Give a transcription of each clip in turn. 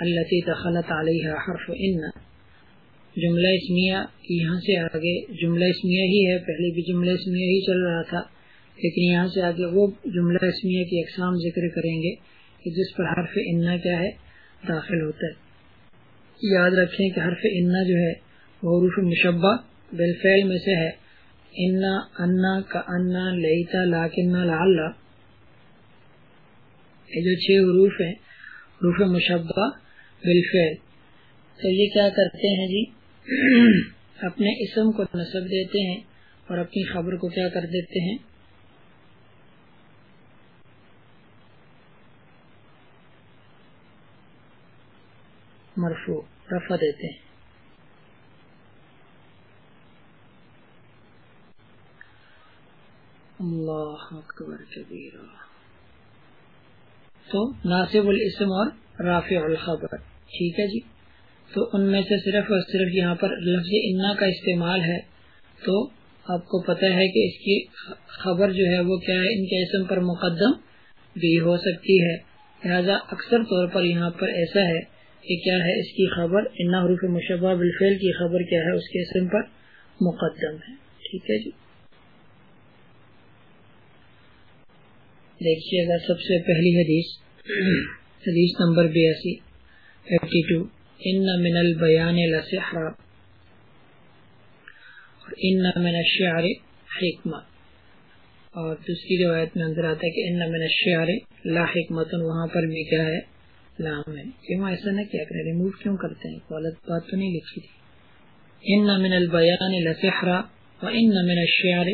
التي دخلت عليها حرف ان جملہ اسمیہ یہاں سے آگے، جملہ اسمیہ ہی ہے، پہلے بھی جملہ اسمیہ ہی چل رہا تھا، لیکن یہاں سے آگے وہ جملہ اسمیہ کی اقسام ذکر کریں گے کہ جس پر حرف انا کیا ہے، داخل ہوتا ہے۔ یاد رکھیں کہ حرف انا جو ہے، وہ حروف مشبہ بالفعل میں سے ہے۔ انا انا کا انا لیتا لاکن لعلہ یہ جو چھ حروف ہیں حروف مشبہ بالفعل۔ تو یہ کیا کرتے ہیں جی؟ اپنے اسم کو نصب دیتے ہیں اور اپنی خبر کو کیا کر دیتے ہیں؟ مرفو رفع دیتے ہیں۔ اللہ اکبر کبیرہ۔ تو ناصب الاسم اور رافع الخبر۔ ٹھیک ہے جی؟ تو ان میں سے صرف اور صرف یہاں پر لفظ انا کا استعمال ہے۔ تو آپ کو پتہ ہے کہ اس کی خبر جو ہے وہ کیا ہے؟ ان کے اسم پر مقدم بھی ہو سکتی ہے۔ لہذا اکثر طور پر یہاں پر ایسا ہے کہ کیا ہے؟ اس کی خبر، انا حروف مشبہ بالفعل کی خبر کیا ہے؟ اس کے اسم پر مقدم ہے۔ ٹھیک ہے جی؟ دیکھیے گا سب سے پہلی حدیث حدیث نمبر بیاسی ففٹی ٹو ان من البیان لسحر۔ اور ان من الشعر حکمہ اور دوسری روایت میں اندر آتا ہے کہ ان من الشعر لا حکمت۔ وہاں پر بھی کیا ہے؟ لام ہے۔ کیوں ایسا نہ کیا کریں؟ ریموو کیوں کرتے ہیں؟ غلط بات تو نہیں لکھی تھی۔ ان من البیان لسحر۔ و ان من الشعر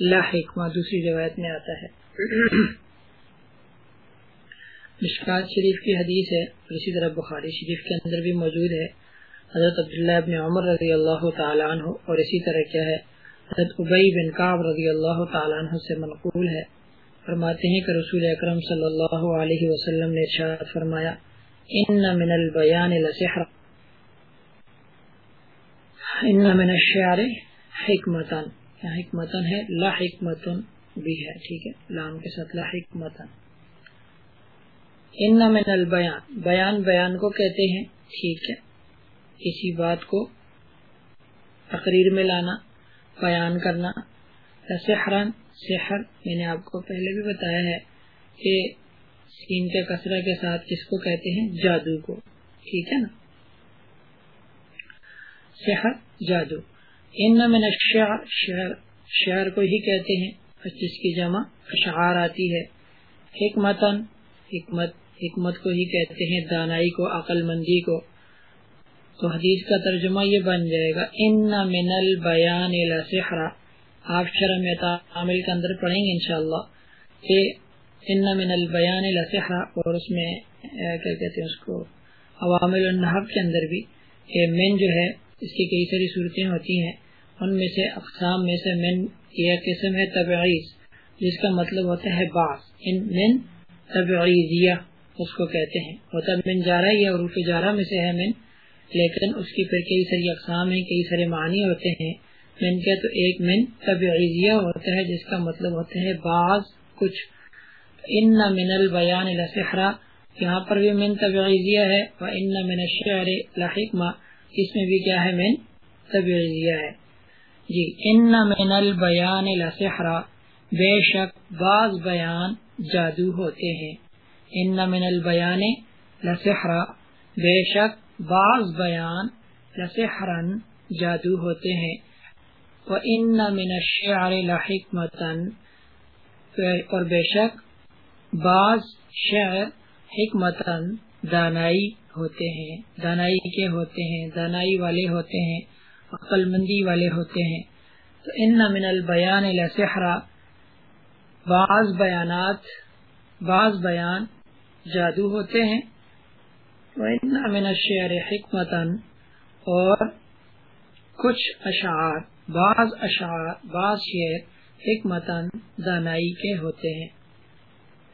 لا حکمہ دوسری روایت میں آتا ہے۔ مشکات شریف کی حدیث ہے، اور اسی طرح بخاری شریف کے اندر بھی موجود ہے۔ حضرت عبداللہ ابن عمر رضی اللہ تعالیٰ عنہ، اور اسی طرح کیا ہے، حضرت عبی بن قاب رضی اللہ تعالیٰ عنہ سے منقول ہے۔ فرماتے ہیں کہ رسول اکرم صلی اللہ علیہ وسلم نے ارشاد فرمایا، ان من البیان لسحر ان من الشعر حکمتن حکمتن ہے؟ لا حکمتن بھی ہے، ٹھیک ہے۔ لام کے ساتھ لا حکمتن ان من البیان، بیان بیان کو کہتے ہیں، ٹھیک ہے۔ کسی بات کو تقریر میں لانا، بیان کرنا۔ سحرن، سحر میں نے آپ کو پہلے بھی بتایا ہے کہ سین کے کسرہ کے ساتھ کس کو کہتے ہیں؟ جادو کو، ٹھیک ہے نا۔ سحر، جادو۔ ان من الشعر، شعر شعر کو ہی کہتے ہیں۔ جس کی جمع اشعار آتی ہے۔ حکمتن حکمت حکمت کو ہی کہتے ہیں، دانائی کو عقل مندی کو۔ تو حدیث کا ترجمہ یہ بن جائے گا، ان من البیان لسحرا آپ شرم تعامل کے اندر پڑھیں گے انشاءاللہ کہ ان من البیان لسحرا اور اس میں کیا کہتے ہیں اس کو، عوامل النحب کے اندر بھی کہ من جو ہے، اس کی کئی ساری صورتیں ہوتی ہیں۔ ان میں سے اقسام میں سے من یہ قسم ہے تبعیض، جس کا مطلب ہوتا ہے باس ان من تبعیضیہ اس کو کہتے ہیں۔ ہوتا من جارا یا عروف جارا میں سے ہے من، لیکن اس کی پھر کئی ساری اقسام ہیں، کئی سارے معنی ہوتے ہیں۔ من کے تو ایک من تبعیضیہ ہوتا ہے، جس کا مطلب ہوتا ہے بعض کچھ۔ ان من البیان لسحرا یہاں پر بھی من تبعیضیہ ہے۔ و ان من الشعر لحکمہ، اس میں بھی کیا ہے من تبعیضیہ ہے۔ جی ان من البیان لسحرا۔ بے شک بعض بیان جادو ہوتے ہیں۔ ان من البیان لسحرا۔ بے شک بعض بیان لسحرن جادو ہوتے ہیں۔ وہ ان من الشعر لحکمتن اور بے شک بعض شعر حکمتن دانائی ہوتے ہیں۔ دانائی کے ہوتے ہیں، دانائی والے ہوتے ہیں۔ عقل مندی والے ہوتے ہیں۔ تو ان من البیان لسحرا بعض بیانات، بعض بیان جادو ہوتے ہیں۔ من الشعر حکمتن اور کچھ اشعار، بعض اشعار، بعض شعر حکمتن دانائی کے ہوتے ہیں۔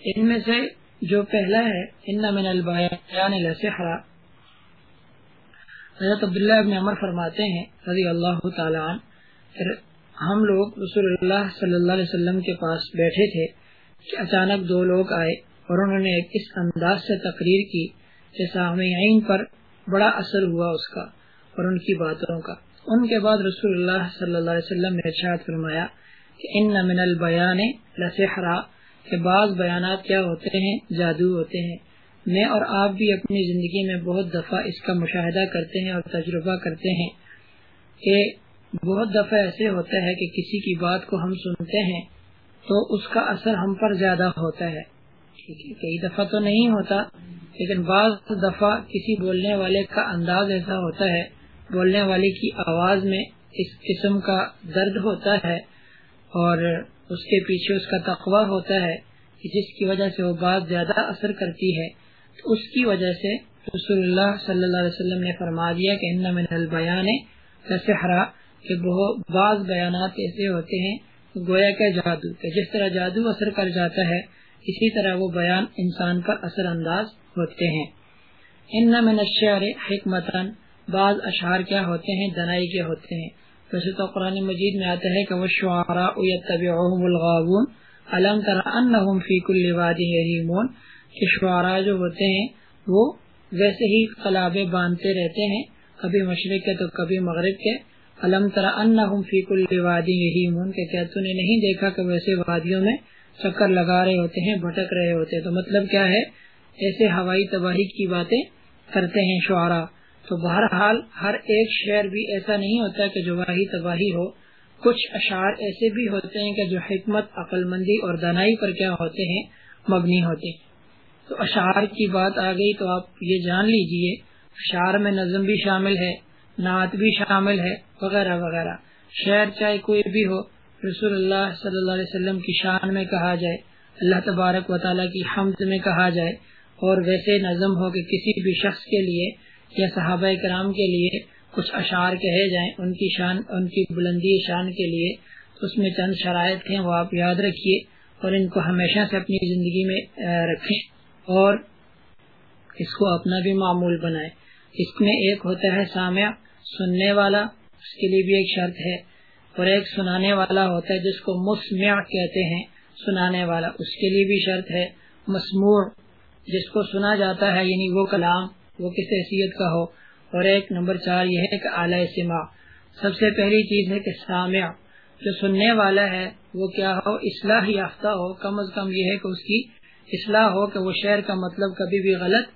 ان میں سے جو پہلا ہے، ان من البیان لسحرا حضرت عبداللہ ابن عمر فرماتے ہیں، رضی اللہ تعالیٰ عنہ ہم لوگ رسول اللہ صلی اللہ علیہ وسلم کے پاس بیٹھے تھے، کہ اچانک دو لوگ آئے اور انہوں نے اس انداز سے تقریر کی سامعین پر بڑا اثر ہوا اس کا اور ان کی باتوں کا۔ ان کے بعد رسول اللہ صلی اللہ علیہ وسلم نے ارشاد فرمایا کہ ان من البیان لسحرا کہ بعض بیانات کیا ہوتے ہیں؟ جادو ہوتے ہیں۔ میں اور آپ بھی اپنی زندگی میں بہت دفعہ اس کا مشاہدہ کرتے ہیں اور تجربہ کرتے ہیں۔ کہ بہت دفعہ ایسے ہوتا ہے کہ کسی کی بات کو ہم سنتے ہیں تو اس کا اثر ہم پر زیادہ ہوتا ہے۔ کئی دفعہ تو نہیں ہوتا، لیکن بعض دفعہ کسی بولنے والے کا انداز ایسا ہوتا ہے، بولنے والے کی آواز میں اس قسم کا درد ہوتا ہے اور اس کے پیچھے اس کا تقوی ہوتا ہے، جس کی وجہ سے وہ بات زیادہ اثر کرتی ہے۔ اس کی وجہ سے رسول اللہ صلی اللہ علیہ وسلم نے فرما دیا کہ ان من البیان لسحرا، کہ بعض بیانات ایسے ہوتے ہیں گویا کا جادو، کہ جس طرح جادو اثر کر جاتا ہے، اسی طرح وہ بیان انسان پر اثر انداز ہوتے ہیں۔ ان من الشعر حکمتن بعض اشعار کیا ہوتے ہیں، دنائی کے ہوتے ہیں۔ ویسے تو قرآن مجید میں آتا ہے کہ وہ شعراء یتبعهم الغاوون علم تر انہم فی کل وادی کہ شعراء جو ہوتے ہیں، وہ ویسے ہی قلابے باندھتے رہتے ہیں۔ کبھی مشرق کے تو کبھی مغرب کے۔ علم تر انہم فی کل وادی یہیمون کہ کیا تو نے نہیں دیکھا کہ ویسے وادیوں میں چکر لگا رہے ہوتے ہیں، بھٹک رہے ہوتے ہیں۔ تو مطلب کیا ہے؟ ایسے ہوائی تباہی کی باتیں کرتے ہیں شعرا۔ تو بہرحال ہر ایک شعر بھی ایسا نہیں ہوتا کہ جو واحد تباہی ہو۔ کچھ اشعار ایسے بھی ہوتے ہیں کہ جو حکمت عقل مندی اور دنائی پر کیا ہوتے ہیں، مبنی ہوتے ہیں۔ تو اشعار کی بات آ گئی تو آپ یہ جان لیجیے، اشعار میں نظم بھی شامل ہے، نعت بھی شامل ہے، وغیرہ وغیرہ۔ شعر چاہے کوئی بھی ہو، رسول اللہ صلی اللہ علیہ وسلم کی شان میں کہا جائے، اللہ تبارک و تعالیٰ کی حمد میں کہا جائے۔ اور ویسے نظم ہو کہ کسی بھی شخص کے لیے یا صحابہ کرام کے لیے کچھ اشعار کہے جائیں، ان کی شان، ان کی بلندی شان کے لیے، اس میں چند شرائط ہیں، وہ آپ یاد رکھیے اور ان کو ہمیشہ سے اپنی زندگی میں رکھیں۔ اور اس کو اپنا بھی معمول بنائے۔ اس میں ایک ہوتا ہے سامع، سننے والا، اس کے لیے بھی ایک شرط ہے۔ اور ایک سنانے والا ہوتا ہے جس کو مسمع کہتے ہیں، سنانے والا۔ اس کے لیے بھی شرط ہے مسموع، جس کو سنا جاتا ہے یعنی وہ کلام، وہ کس حیثیت کا ہو۔ اور ایک نمبر چار یہ ہے کہ اعلی سما سب سے پہلی چیز ہے کہ سامع، جو سننے والا ہے، وہ کیا ہو؟ اصلاح یافتہ ہو۔ کم از کم یہ ہے کہ اس کی اصلاح ہو کہ وہ شعر کا مطلب کبھی بھی غلط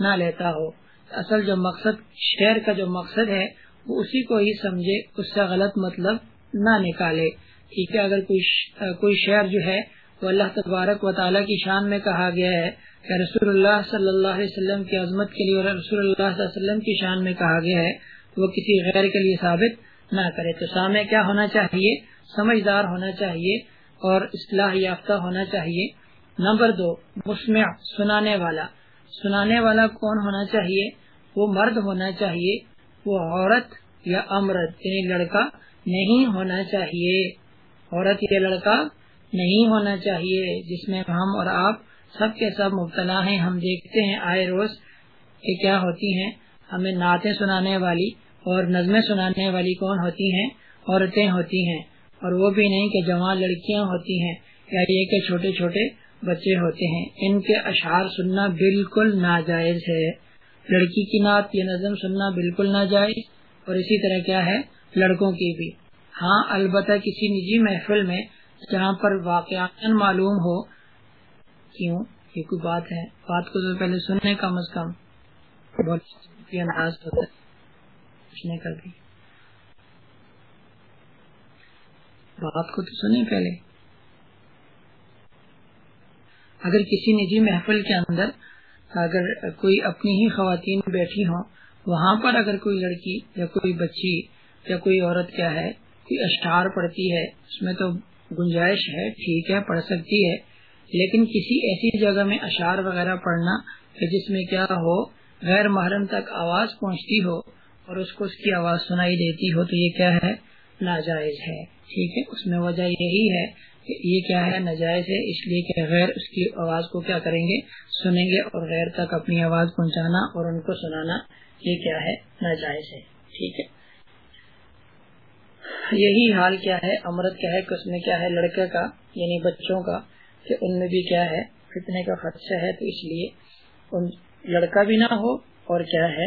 نہ لیتا ہو۔ اصل جو مقصد شعر کا جو مقصد ہے، وہ اسی کو ہی سمجھے، اس سے غلط مطلب نہ نکالے۔ ٹھیک ہے، اگر کوئی کوئی شعر جو ہے، وہ اللہ تبارک و تعالیٰ کی شان میں کہا گیا ہے کہ رسول اللہ صلی اللہ علیہ وسلم کی عظمت کے لیے اور رسول اللہ صلی اللہ علیہ وسلم کی شان میں کہا گیا ہے، وہ کسی غیر کے لیے ثابت نہ کرے۔ تو سامع کیا ہونا چاہیے؟ سمجھدار ہونا چاہیے اور اصلاح یافتہ ہونا چاہیے۔ نمبر دو، مسمع، سنانے والا۔ سنانے والا کون ہونا چاہیے؟ وہ مرد ہونا چاہیے، وہ عورت یا امرت یعنی لڑکا نہیں ہونا چاہیے۔ عورت یا لڑکا نہیں ہونا چاہیے، جس میں ہم اور آپ سب کے سب مبتلا ہیں۔ ہم دیکھتے ہیں آئے روز کہ کیا ہوتی ہیں۔ ہمیں نعتیں سنانے والی اور نظمیں سنانے والی کون ہوتی ہیں؟ عورتیں ہوتی ہیں۔ اور وہ بھی نہیں کہ جوان لڑکیاں ہوتی ہیں یا یہ کہ چھوٹے چھوٹے بچے ہوتے ہیں۔ ان کے اشعار سننا بالکل ناجائز ہے۔ لڑکی کی نعت یہ نظم سننا بالکل ناجائز۔ اور اسی طرح کیا ہے؟ لڑکوں کی بھی۔ ہاں البتہ کسی نجی محفل میں جہاں پر واقع معلوم ہو، کیوں؟ یہ کوئی بات ہے۔ بات کو تو پہلے سننے کم از کم بات کو تو سنیں پہلے۔ اگر کسی نجی محفل کے اندر اگر کوئی اپنی ہی خواتین بیٹھی ہوں، وہاں پر اگر کوئی لڑکی یا کوئی بچی یا کوئی عورت کیا ہے، کوئی اشٹار پڑتی ہے، اس میں تو گنجائش ہے، ٹھیک ہے، پڑھ سکتی ہے۔ لیکن کسی ایسی جگہ میں اشعار وغیرہ پڑھنا کہ جس میں کیا ہو، غیر محرم تک آواز پہنچتی ہو اور اس کو اس کی آواز سنائی دیتی ہو، تو یہ کیا ہے؟ ناجائز ہے۔ ٹھیک ہے، اس میں وجہ یہی ہے کہ یہ کیا ہے ناجائز ہے، اس لیے کہ غیر اس کی آواز کو کیا کریں گے؟ سنیں گے اور غیر تک اپنی آواز پہنچانا اور ان کو سنانا یہ کیا ہے ناجائز ہے۔ ٹھیک ہے؟ یہی حال کیا ہے امرت کیا ہے کہ اس میں کیا ہے، لڑکے کا یعنی بچوں کا، کہ ان میں بھی کیا ہے، فتنے کا خدشہ ہے۔ تو اس لیے ان لڑکا بھی نہ ہو اور کیا ہے،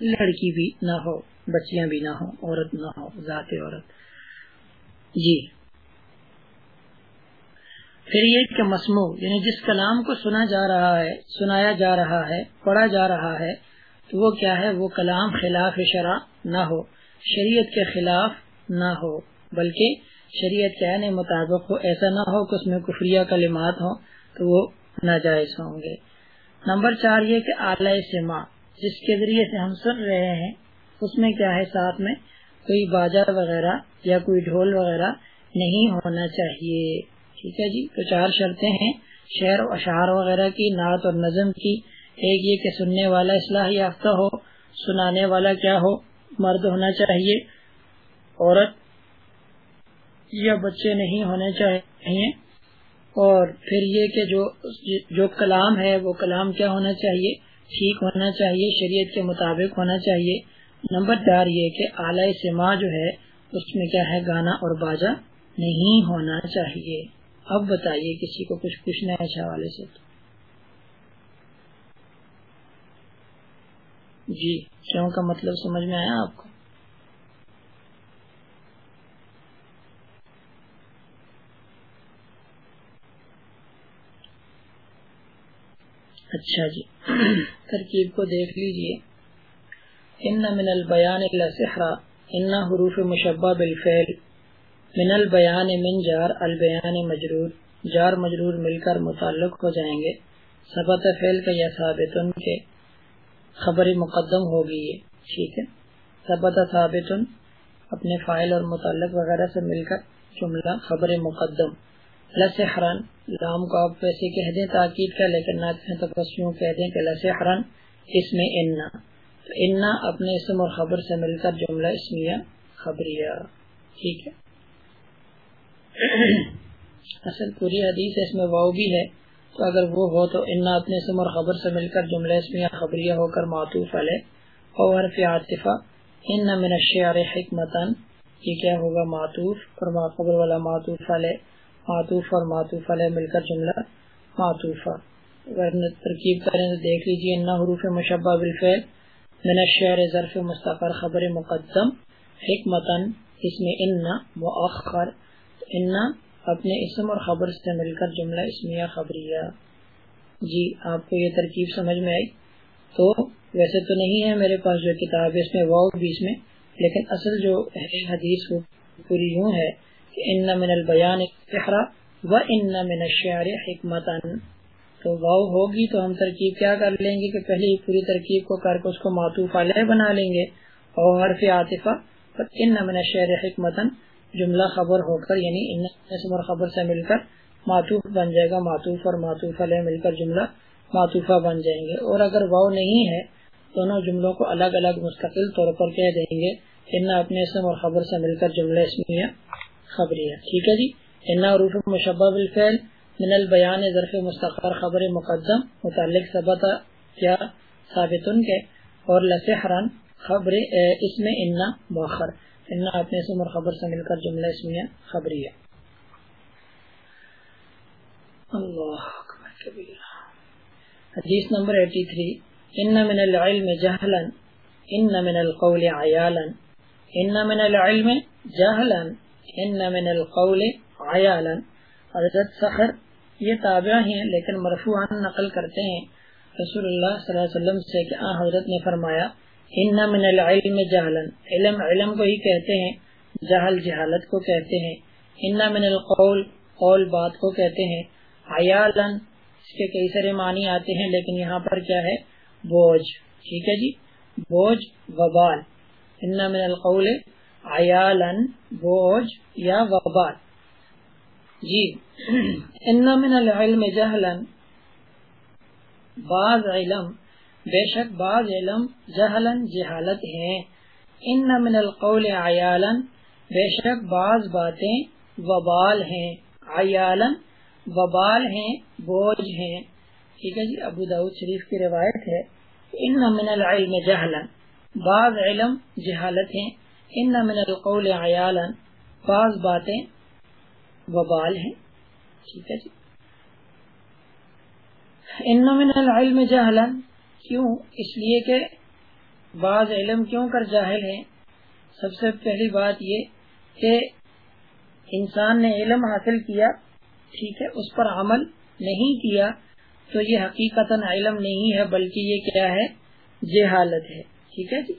لڑکی بھی نہ ہو، بچیاں بھی نہ ہو عورت نہ ہو ذات عورت۔ جی۔ پھر یہ کہ مسموع یعنی جس کلام کو سنا جا رہا ہے، سنایا جا رہا ہے، پڑھا جا رہا ہے، تو وہ کیا ہے؟ وہ کلام خلاف شرع نہ ہو، شریعت کے خلاف نہ ہو، بلکہ شریعت کے آنے مطابق ہو، ایسا نہ ہو کہ اس میں کفریہ کلمات ہوں تو وہ ناجائز ہوں گے۔ نمبر چار یہ کہ اعلی سما، جس کے ذریعے سے ہم سن رہے ہیں، اس میں کیا ہے؟ ساتھ میں کوئی باجا وغیرہ یا کوئی ڈھول وغیرہ نہیں ہونا چاہیے۔ ٹھیک ہے جی؟ تو چار شرطیں ہیں، شعر و اشعار وغیرہ کی، نعت اور نظم کی۔ ایک یہ کہ سننے والا اصلاح یافتہ ہو، سنانے والا کیا ہو؟ مرد ہونا چاہیے، عورت یا بچے نہیں ہونے چاہیے۔ اور پھر یہ کہ جو جو کلام ہے، وہ کلام کیا ہونا چاہیے؟ ٹھیک ہونا چاہیے، شریعت کے مطابق ہونا چاہیے۔ نمبر چار یہ کہ اعلی سما جو ہے، اس میں کیا ہے؟ گانا اور باجا نہیں ہونا چاہیے۔ اب بتائیے کسی کو کچھ پوچھنا ہے اچھا اس حوالے سے تو۔ جی کیوں کا مطلب سمجھ میں آیا آپ کو؟ اچھا جی ترکیب کو دیکھ لیجیے۔ ان من البیان سحرا ان حروف مشبہ بالفعل۔ من البیان من جار، البیان مجرور، جار مجرور مل کر متعلق ہو جائیں گے۔ ثبت فعل کا یا ثابت کے خبر مقدم ہوگی یہ، ٹھیک ہے؟ ثبت ثابت اپنے فائل اور متعلق وغیرہ سے مل کر جملہ خبر مقدم۔ لسحرن، لام کو آپ ویسے کہہ دیں تاکید کا لیکن نہ کہیں تو بس یوں کہہ دیں کہ لسحرن اس میں انا۔ انا اپنے اسم اور خبر سے مل کر جملہ اسمیہ خبریہ، ٹھیک ہے؟ اصل پوری حدیث اس میں واؤ بھی ہے تو اگر وہ ہو تو انا اپنے اسم اور خبر سے مل کر جملہ اسمیہ خبریہ ہو کر معطوف علیہ اور حرف عاطفہ۔ ان من الشعر حکمتن یہ کیا ہوگا؟ معطوف۔ اور خبر والا معطوف علیہ معطوف اور معطوف علیہ مل کر جملہ معطوفہ۔ اگر ترکیب کریں تو دیکھ لیجیے انا حروف مشبہ بالفعل۔ من الشعر ظرف مستقر خبر مقدم۔ حکمتن اس میں انا مؤخر۔ انا اپنے اسم اور خبر سے مل کر جملہ اسمیہ خبریہ۔ جی آپ کو یہ ترکیب سمجھ میں آئی؟ تو ویسے تو نہیں ہے میرے پاس جو کتاب ہے، اس میں واؤ بھی اس میں، لیکن اصل جو حدیث پوری یوں ہے ان من البیان سحرا و ان من الشعر حکمتن تو واؤ ہوگی تو ہم ترکیب کیا کر لیں گے کہ پہلے ہی پوری ترکیب کو کر کے اس کو معطوف علیہ بنا لیں گے، اور حرف عاطفہ ان من الشعر حکمتن جملہ خبر ہو کر یعنی ان اور خبر سے مل کر معطوف بن جائے گا، معطوف اور معطوف علیہ مل کر جملہ معطوفہ بن جائیں گے۔ اور اگر واؤ نہیں ہے، دونوں جملوں کو الگ الگ مستقل طور پر کہہ دیں گے۔ ان اپنے اسم اور خبر سے مل کر جملہ اسمیہ خبریہ ٹھیک ہے جی؟ انا عروف مشبہ بالفعل من البیان ظرف مستقر خبر مقدم متعلق ثبت کیا ثابت کے، اور لسحرن خبر اس میں انا مؤخر۔ انا اپنے اسم اور خبر سے مل کر جملہ اسمیہ خبریہ اللہ اکبر کبیر حدیث نمبر 83 ان من العلم جہلا ان من القول عیالا ان من العلم جہلا ان من القول عیالا حضرت سخر یہ تابع ہیں، لیکن مرفوعا نقل کرتے ہیں۔ رسول اللہ صلی اللہ علیہ وسلم سے کہ آن حضرت نے فرمایا ان من العلم جہلا علم علم کو ہی کہتے ہیں، جہل، جہالت کو کہتے ہیں. ان من القول، قول بات کو کہتے ہیں. عیالا، اس کے کئی سارے معنی آتے ہیں، لیکن یہاں پر کیا ہے؟ بوجھ. ٹھیک ہے جی؟ بوجھ، وبال. ان من القول عیالن بوجھ یا وبال. جی. ان من العلم جہلن بعض علم بے شک بعض علم جہلن جہالت ہیں۔ ان من القول عیالن بے شک بعض باتیں وبال ہیں۔ عیالن وبال ہیں، بوجھ ہیں۔ ٹھیک ہے جی ابو داود شریف کی روایت ہے۔ ان من العلم جہلن بعض علم جہالت ہیں۔ ان من القول عیالا، بعض باتیں وبال ہیں۔ ٹھیک ہے جی۔ ان من العلم جہلا کیوں؟ اس لیے کہ بعض علم کیوں کر جاہل ہیں؟ سب سے پہلی بات یہ کہ انسان نے علم حاصل کیا، ٹھیک ہے، اس پر عمل نہیں کیا، تو یہ حقیقت علم نہیں ہے، بلکہ یہ کیا ہے؟ جہالت ہے، ٹھیک ہے جی؟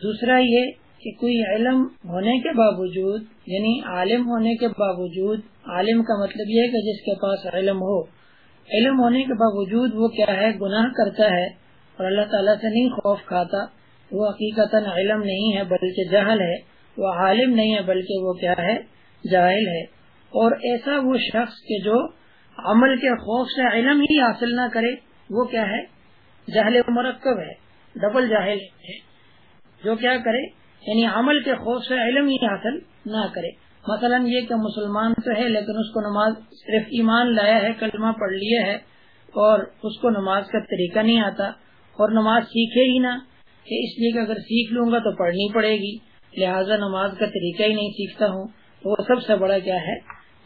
دوسرا یہ کہ کوئی علم ہونے کے باوجود یعنی عالم ہونے کے باوجود، عالم کا مطلب یہ ہے کہ جس کے پاس علم ہو علم ہونے کے باوجود وہ کیا ہے؟ گناہ کرتا ہے اور اللہ تعالیٰ سے نہیں خوف کھاتا۔ وہ حقیقت علم نہیں ہے بلکہ جہل ہے۔ وہ عالم نہیں ہے بلکہ وہ کیا ہے؟ جاہل ہے۔ اور ایسا وہ شخص کے جو عمل کے خوف سے علم ہی حاصل نہ کرے، وہ کیا ہے؟ جہل مرکب ہے ڈبل جاہل ہے۔ جو کیا کرے؟ یعنی عمل کے خوف سے علم ہی حاصل نہ کرے۔ مثلا یہ کہ مسلمان تو ہے لیکن اس کو نماز صرف ایمان لایا ہے، کلمہ پڑھ لیا ہے اور اس کو نماز کا طریقہ نہیں آتا اور نماز سیکھے ہی نہ، کہ اس لیے کہ اگر سیکھ لوں گا تو پڑھنی پڑے گی، لہذا نماز کا طریقہ ہی نہیں سیکھتا ہوں۔ تو وہ سب سے بڑا کیا ہے؟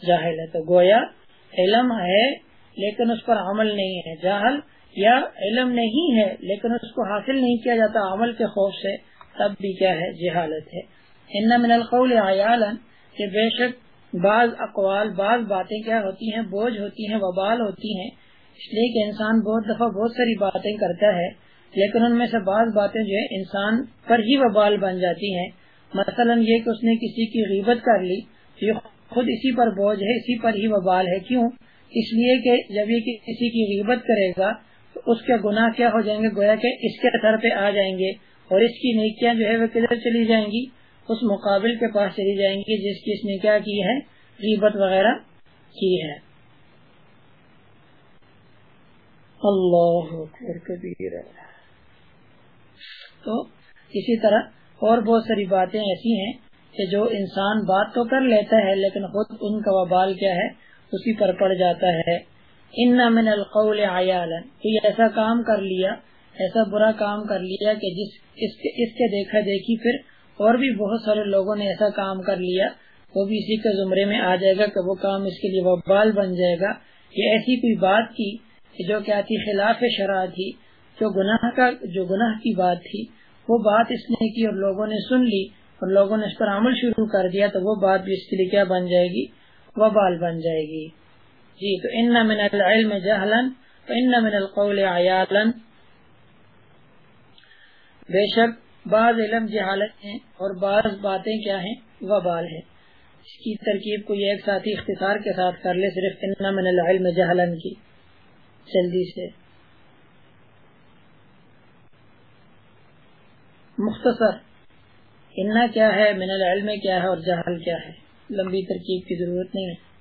جاہل ہے۔ تو گویا علم ہے لیکن اس پر عمل نہیں ہے۔ جاہل یا علم نہیں ہے لیکن اس کو حاصل نہیں کیا جاتا، عمل کے خوف سے، تب بھی کیا ہے؟ جہالت ہے۔ ان من القول کہ بے شک بعض اقوال، بعض باتیں کیا ہوتی ہیں، بوجھ ہوتی ہیں، وبال ہوتی ہیں، اس لیے کہ انسان بہت دفعہ بہت ساری باتیں کرتا ہے، لیکن ان میں سے بعض باتیں جو ہے انسان پر ہی وبال بن جاتی ہیں۔ مثلا یہ کہ اس نے کسی کی غیبت کر لی یہ خود اسی پر بوجھ ہے، اسی پر ہی وبال ہے۔ کیوں؟ اس لیے کہ جب یہ کسی کی غیبت کرے گا، تو اس کے گناہ کیا ہو جائیں گے؟ گویا کہ اس کے سر پہ آ جائیں گے، اور اس کی نیکیاں جو ہے وہ کدھر چلی جائیں گی؟ اس مقابل کے پاس چلی جائیں گی جس کی اس نے کیا کی ہے؟ غیبت وغیرہ کی ہے۔ اللہ تو اسی طرح اور بہت ساری باتیں ایسی ہیں کہ جو انسان بات تو کر لیتا ہے لیکن خود ان کا وبال کیا ہے؟ اسی پر پڑ جاتا ہے۔ ان من القول کوئی ایسا کام کر لیا، ایسا برا کام کر لیا کہ جس اس کے اس کے دیکھا دیکھی پھر اور بھی بہت سارے لوگوں نے ایسا کام کر لیا، وہ بھی اسی کے زمرے میں آ جائے گا کہ وہ کام اس کے لیے وبال بن جائے گا۔ یہ ایسی کوئی بات کی جو کیا تھی خلاف شرح تھی، جو گناہ کا، جو گناہ کی بات تھی، وہ بات اس نے کی اور لوگوں نے سن لی اور لوگوں نے اس پر عمل شروع کر دیا تو وہ بات بھی اس کے لیے کیا بن جائے گی؟ وبال بن جائے گی۔ جی تو ان من العلم جہلن ان من القول عیالا۔ بے شک بعض علم جہالت ہیں اور بعض باتیں کیا ہیں وبال ہے اس کی ترکیب کو یہ ایک ساتھی اختصار کے ساتھ کر لے، صرف من العلم جہلن کی۔ جلدی سے۔ مختصر۔ انا کیا ہے، من العلم کیا ہے اور جہل کیا ہے۔ لمبی ترکیب کی ضرورت نہیں ہے۔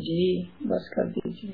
جی بس کر دیجیے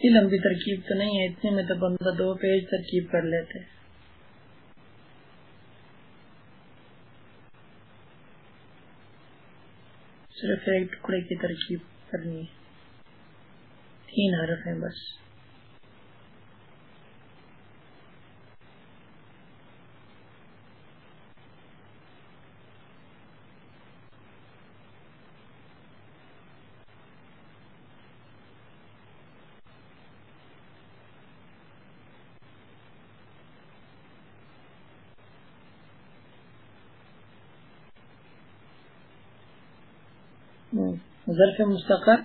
اتنی لمبی ترکیب تو نہیں ہے، اتنے میں تو بندہ دو پیج ترکیب کر لیتے صرف ایک ٹکڑے کی ترکیب کرنی ہے۔ تین حرف ہیں بس۔ ظرف مستقر،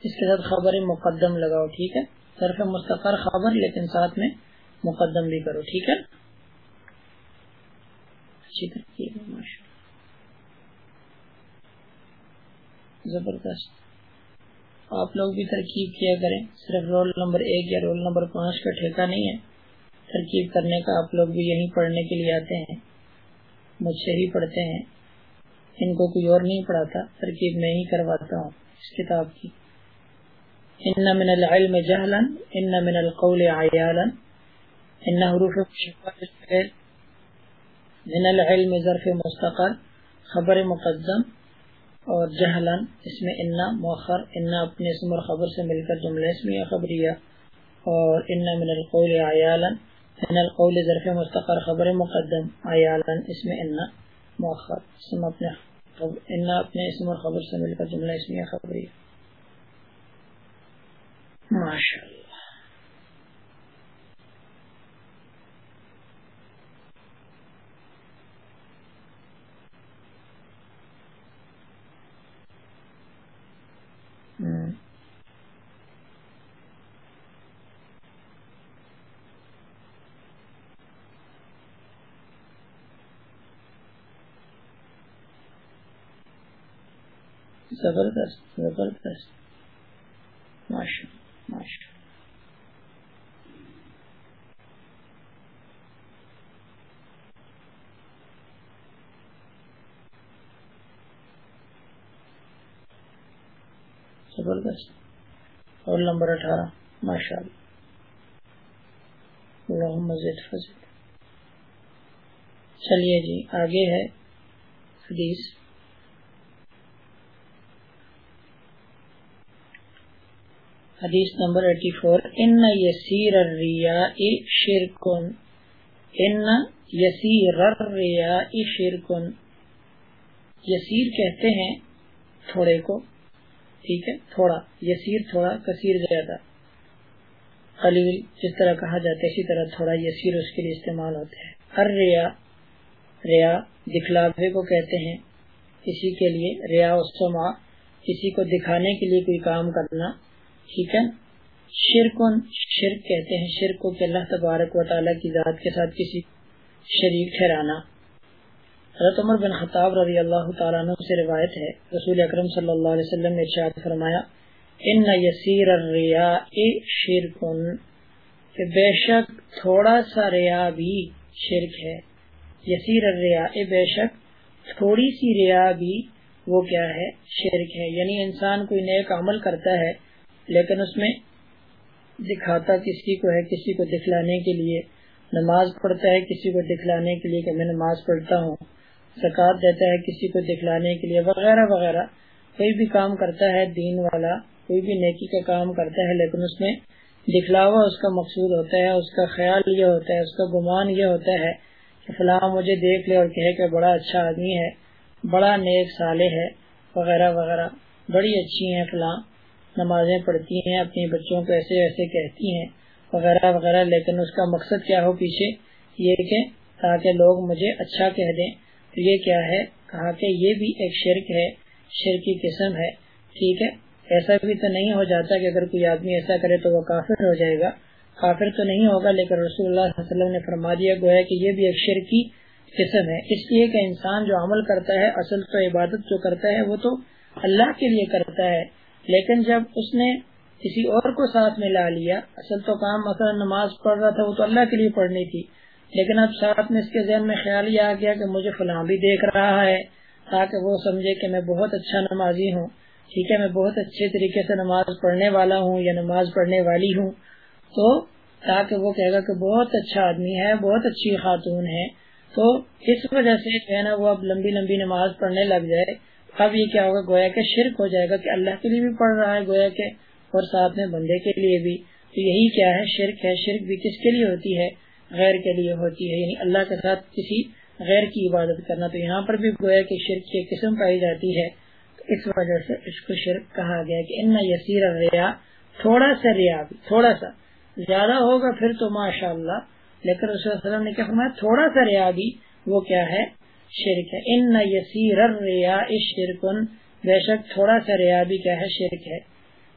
اس کے ساتھ خبر مقدم لگاؤ، ٹھیک ہے؟ ظرف مستقر خبر، لیکن ساتھ میں مقدم بھی کرو، ٹھیک ہے؟ اچھی ترکیب زبردست۔ آپ لوگ بھی ترکیب کیا کریں، صرف رول نمبر ایک یا رول نمبر پانچ کا ٹھیکہ نہیں ہے۔ ترکیب کرنے کا آپ لوگ بھی یہیں پڑھنے کے لیے آتے ہیں، مجھ سے ہی پڑھتے ہیں۔ ان کو کوئی اور نہیں پڑھاتا، ترکیب میں ہی کرواتا ہوں اس کتاب کی۔ ان من العلم جہلا ان من القول عیالا ان حروف من العلم ظرف مستقر، خبر مقدم، اور جہلن اس میں انا مؤخر انا اپنے اسم اور خبر سے مل کر جملہ اسمیہ خبریہ، اور انا من القول عیالن من القول ظرف مستقر، خبر مقدم عیالن اس میں انا مؤخر اسم اپنے انا اپنے اسم اور خبر سے مل کر جملہ اسمیہ ماشاء ماشاءاللہ زبردست زبردست. ماشاء ماشاء زبردست. اور نمبر اٹھارہ، ماشاء اللہ. مزید فضل چلیے جی آگے ہے حدیث. حدیث نمبر 84 ان یسیر الریاء شرکن ان یسیر الریاء شرکن یسیر کہتے ہیں تھوڑے کو، ٹھیک ہے، تھوڑا، یسیر تھوڑا، کثیر زیادہ۔ قلیل، جس طرح کہا جاتا ہے، اسی طرح تھوڑا یسیر اس کے لیے استعمال ہوتے ہیں ہر ریا ریا دکھلاوے کو کہتے ہیں۔ کسی کے لیے ریا استما کسی کو دکھانے کے لیے کوئی کام کرنا۔ ٹھیک ہے؟ شرکن، شرک کہتے ہیں، شرک کو کہ اللہ تبارک و تعالیٰ کی ذات کے ساتھ کسی شریک ٹھہرانا۔ حضرت عمر بن خطاب رضی اللہ تعالیٰ عنہ سے روایت ہے، رسول اکرم صلی اللہ علیہ وسلم نے ارشاد فرمایا، ان یسیر الریا شرکن کہ بے شک تھوڑا سا ریا بھی شرک ہے۔ یسیر الریا بے شک تھوڑی سی ریا بھی وہ کیا ہے، شرک ہے۔ یعنی انسان کوئی نیک عمل کرتا ہے لیکن اس میں دکھاتا کسی کو ہے کسی کو دکھلانے کے لیے۔ نماز پڑھتا ہے کسی کو دکھلانے کے لیے کہ میں نماز پڑھتا ہوں۔ زکوٰۃ دیتا ہے کسی کو دکھلانے کے لیے، وغیرہ وغیرہ۔ کوئی بھی کام کرتا ہے، دین والا، کوئی بھی نیکی کا کام کرتا ہے، لیکن اس میں دکھلاوا، اس کا مقصود ہوتا ہے، اس کا خیال یہ ہوتا ہے، اس کا گمان یہ ہوتا ہے کہ فلاں مجھے دیکھ لے اور کہے کہ بڑا اچھا آدمی ہے، بڑا نیک سالے ہے، وغیرہ وغیرہ۔ بڑی اچھی ہیں فلاں۔ نمازیں پڑھتی ہیں، اپنے بچوں کو ایسے ایسے کہتی ہیں، وغیرہ وغیرہ، لیکن اس کا مقصد کیا ہو پیچھے؟ یہ کہ تاکہ لوگ مجھے اچھا کہہ دیں۔ تو یہ کیا ہے؟ کہا کہ یہ بھی ایک شرک ہے شرکی قسم ہے۔ ٹھیک ہے؟ ایسا بھی تو نہیں ہو جاتا کہ اگر کوئی آدمی ایسا کرے تو وہ کافر ہو جائے گا۔ کافر تو نہیں ہوگا، لیکن رسول اللہ صلی اللہ علیہ وسلم نے فرما دیا گویا کہ یہ بھی ایک شرکی قسم ہے۔ اس لیے کہ انسان جو عمل کرتا ہے، اصل تو عبادت جو کرتا ہے، وہ تو اللہ کے لیے کرتا ہے۔ لیکن جب اس نے کسی اور کو ساتھ میں لا لیا، اصل تو کام مثلا نماز پڑھ رہا تھا، وہ تو اللہ کے لیے پڑھنی تھی، لیکن اب ساتھ میں اس کے ذہن میں خیال یہ آ گیا کہ مجھے فلاں بھی دیکھ رہا ہے، تاکہ وہ سمجھے کہ میں بہت اچھا نمازی ہوں۔ ٹھیک ہے، میں بہت اچھے طریقے سے نماز پڑھنے والا ہوں یا نماز پڑھنے والی ہوں۔ تو تاکہ وہ کہے گا کہ بہت اچھا آدمی ہے، بہت اچھی خاتون ہے۔ تو اس وجہ سے جو ہے نا، وہ اب لمبی لمبی نماز پڑھنے لگ جائے۔ اب یہ کیا ہوگا؟ گویا کہ شرک ہو جائے گا کہ اللہ کے لیے بھی پڑھ رہا ہے، گویا کے اور ساتھ میں بندے کے لیے بھی۔ تو یہی کیا ہے؟ شرک ہے۔ شرک بھی کس کے لیے ہوتی ہے؟ غیر کے لیے ہوتی ہے۔ یعنی اللہ کے ساتھ کسی غیر کی عبادت کرنا۔ تو یہاں پر بھی گویا کہ شرک کی قسم پائی جاتی ہے۔ اس وجہ سے اس کو شرک کہا گیا کہ ان یسیر ریا تھوڑا سا ریا بھی، تھوڑا سا۔ زیادہ ہوگا پھر تو ماشاء اللہ لیکن رسول اللہ علیہ وسلم نے کیا فرمایا؟ تھوڑا سا ریا بھی۔ وہ کیا ہے؟ شرک ہے۔ ان یسیر الریا شرکن، بے شک تھوڑا سا ریا بھی کیا ہے، شرک ہے۔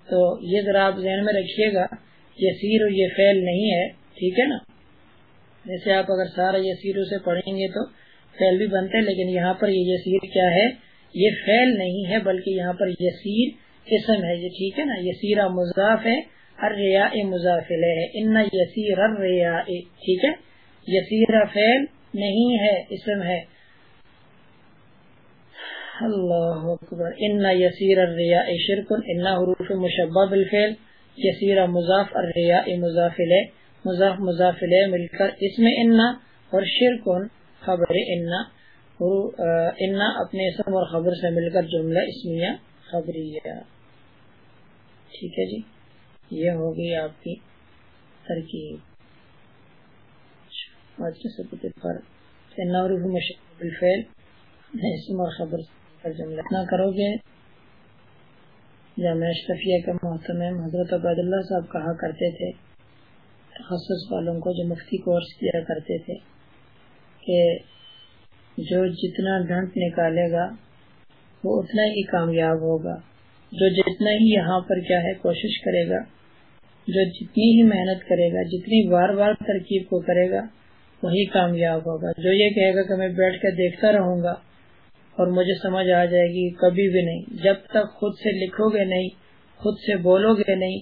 تو یہ ذرا آپ ذہن میں رکھیے گا یہ سیر یہ فیل نہیں ہے، ٹھیک ہے نا؟ جیسے آپ اگر سارا یہ سیر سے پڑھیں گے تو فیل بھی بنتے ہیں، لیکن یہاں پر یہ سیر کیا ہے؟ یہ فیل نہیں ہے، بلکہ یہاں پر یہ سیر قسم ہے، یہ ٹھیک ہے نا؟ یہ سیرا مضاف ہے اریا مضافل ہے۔ ان یسیر اریا ٹھیک ہے؟ یسیرا فیل نہیں ہے اسم ہے۔ اللہ اکبر. ان یسیر الریا شرک، ان حروف مشبہ بالفعل. یسیر مضاف الریا مضافل، مضاف مضافل مل کر اس میں ان اور شرکن خبر ان ان اپنے اسم اور خبر سے مل کر جملہ اسمیہ خبریہ. ٹھیک ہے جی؟ یہ ہوگی آپ کی ترکیب. اچھا، اچھا، پر. ان حروف مشبہ بالفعل، اسم اور خبر سے اتنا کرو گے جامعہ اشرفیہ کے محتمم حضرت عبید اللہ صاحب کہا کرتے تھے، تخصص والوں کو جو مفتی کورس کیا کرتے تھے، کہ جو جتنا ڈھنٹ نکالے گا، وہ اتنا ہی کامیاب ہوگا۔ جو جتنا ہی یہاں پر کیا ہے، کوشش کرے گا، جو جتنی ہی محنت کرے گا، جتنی بار بار ترکیب کو کرے گا، وہی کامیاب ہوگا۔ جو یہ کہے گا کہ میں بیٹھ کے دیکھتا رہوں گا اور مجھے سمجھ آ جائے گی کبھی بھی نہیں۔ جب تک خود سے لکھو گے نہیں، خود سے بولو گے نہیں،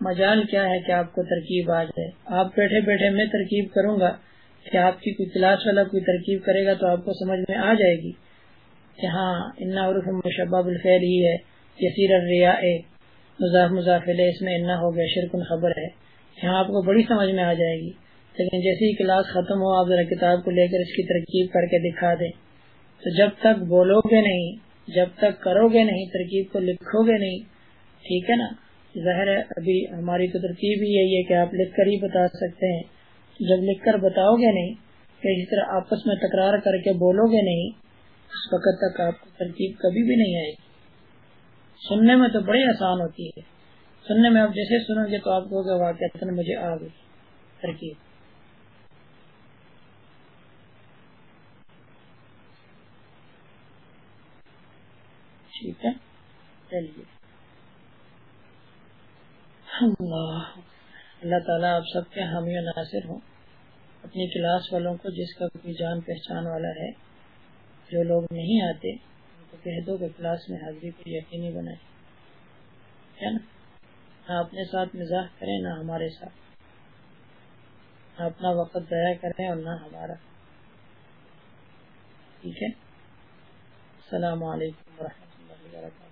مجال کیا ہے کہ آپ کو ترکیب آ جائے؟ آپ بیٹھے بیٹھے میں ترکیب کروں گا کہ آپ کی کوئی کلاس والا کوئی ترکیب کرے گا تو آپ کو سمجھ میں آ جائے گی کہ ہاں انا عرف مشباب الفیل ہی ہے، یسیر الریا مضاف مضافل اس میں انا ہو گیا شرکن خبر ہے۔ یہاں آپ کو بڑی سمجھ میں آ جائے گی۔ لیکن جیسے ہی کلاس ختم ہو، آپ ذرا کتاب کو لے کر اس کی ترکیب کر کے دکھا دیں۔ تو جب تک بولو گے نہیں، جب تک کرو گے نہیں، ترکیب کو لکھو گے نہیں، ٹھیک ہے نا؟ ظاہر ہے، ابھی ہماری تو ترکیب ہی یہی ہے کہ آپ لکھ کر ہی بتا سکتے ہیں۔ جب لکھ کر بتاؤ گے نہیں کہ اسی طرح آپس میں تکرار کر کے بولو گے نہیں، اس وقت تک آپ کو ترکیب کبھی بھی نہیں آئے گی۔ سننے میں تو بڑی آسان ہوتی ہے۔ سننے میں آپ جیسے سنو گے تو آپ کو واقع مجھے آ گئی ترکیب ٹھیک ہے چلیے۔ اللہ۔ اللہ تعالیٰ آپ سب کے حامی و ناصر ہوں۔ اپنی کلاس والوں کو جس کا کوئی جان پہچان والا ہے، جو لوگ نہیں آتے، ان کو کہہ دو کہ کلاس میں حاضری کو یقینی بنائے ہے نا؟ نہ اپنے ساتھ مزاح کریں، نہ ہمارے ساتھ۔ نہ اپنا وقت ضائع کریں اور نہ ہمارا۔ ٹھیک ہے؟ السلام علیکم ورحمۃ اللہ وبرکاتہ۔